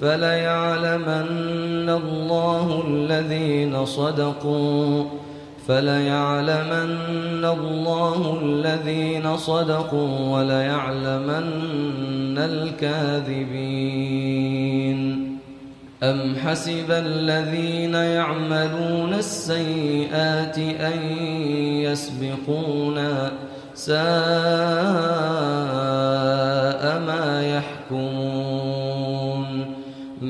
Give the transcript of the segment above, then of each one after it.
فليعلمن الله الذين صدقوا فليعلمن الله الذين صدقوا وليعلمن الكاذبين. أم حسب الذين يعملون السيئات أن يسبقونا ساء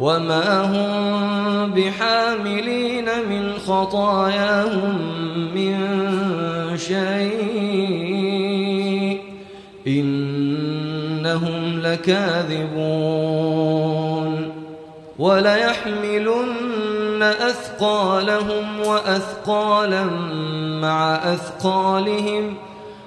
وما هم بحاملين من خطاياهم من شيء إنهم لكاذبون وليحملن أثقالهم وأثقالا مع أثقالهم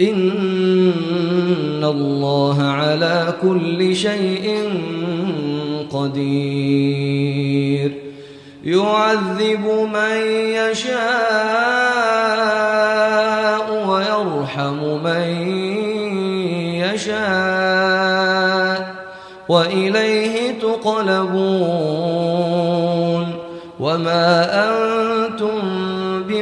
إن الله على كل شيء قدير يعذب من يشاء ويرحم من يشاء وإليه تقلبون وما أنتم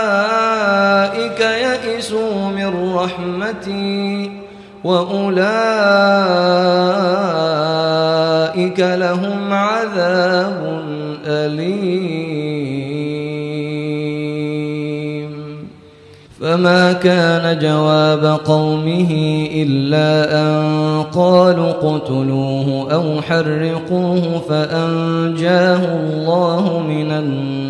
أولئك يئسوا من رحمتي وأولئك لهم عذاب أليم. فما كان جواب قومه إلا أن قالوا اقتلوه أو حرقوه فأنجاه الله من النار.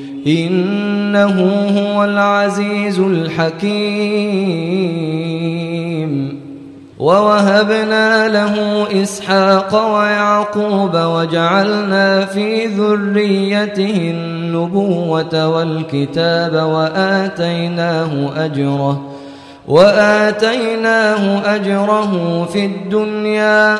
إنه هو العزيز الحكيم. ووهبنا له إسحاق ويعقوب وجعلنا في ذريته النبوة والكتاب وآتيناه أجره وآتيناه أجره في الدنيا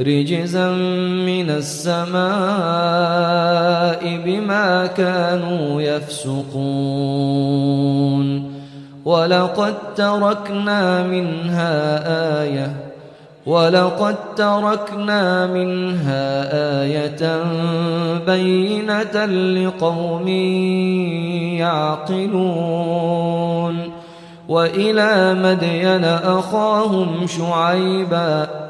رجزا من السماء بما كانوا يفسقون. ولقد تركنا منها آية. ولقد تركنا منها آية بينة لقوم يعقلون. وإلى مدين أخاهم شعيباً.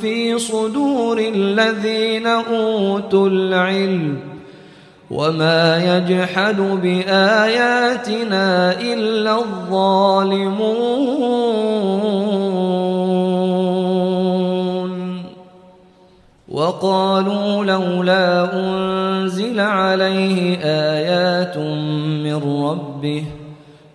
في صدور الذين أوتوا العلم وما يجحد بآياتنا إلا الظالمون. وقالوا لولا أنزل عليه آيات من ربه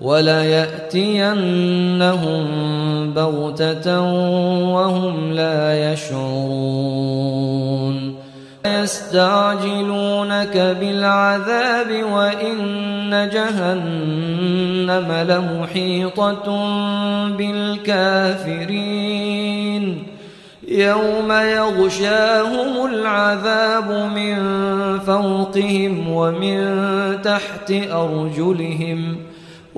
وليأتينهم بغتة وهم لا يشعرون. يستعجلونك بالعذاب وإن جهنم لمحيطة بالكافرين. يوم يغشاهم العذاب من فوقهم ومن تحت أرجلهم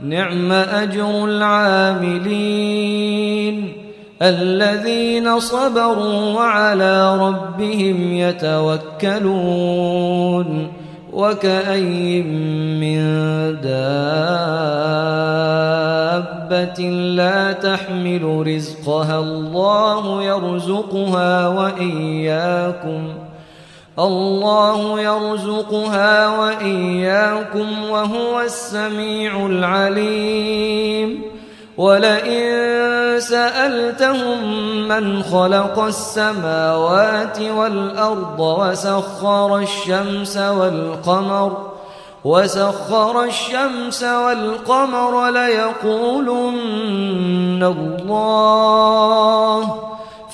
نعم أجر العاملين الذين صبروا وعلى ربهم يتوكلون وكأي من دابة لا تحمل رزقها الله يرزقها وإياكم الله يرزقها وإياكم وهو السميع العليم. ولئن سألتهم من خلق السماوات والأرض وسخر الشمس والقمر وسخر الشمس والقمر ليقولن الله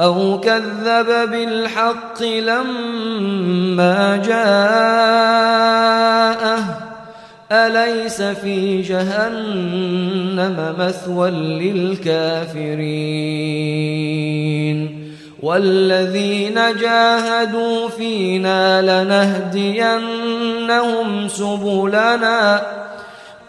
أو كذب بالحق لما جاءه. أليس في جهنم مثوى للكافرين؟ والذين جاهدوا فينا لنهدينهم سبلنا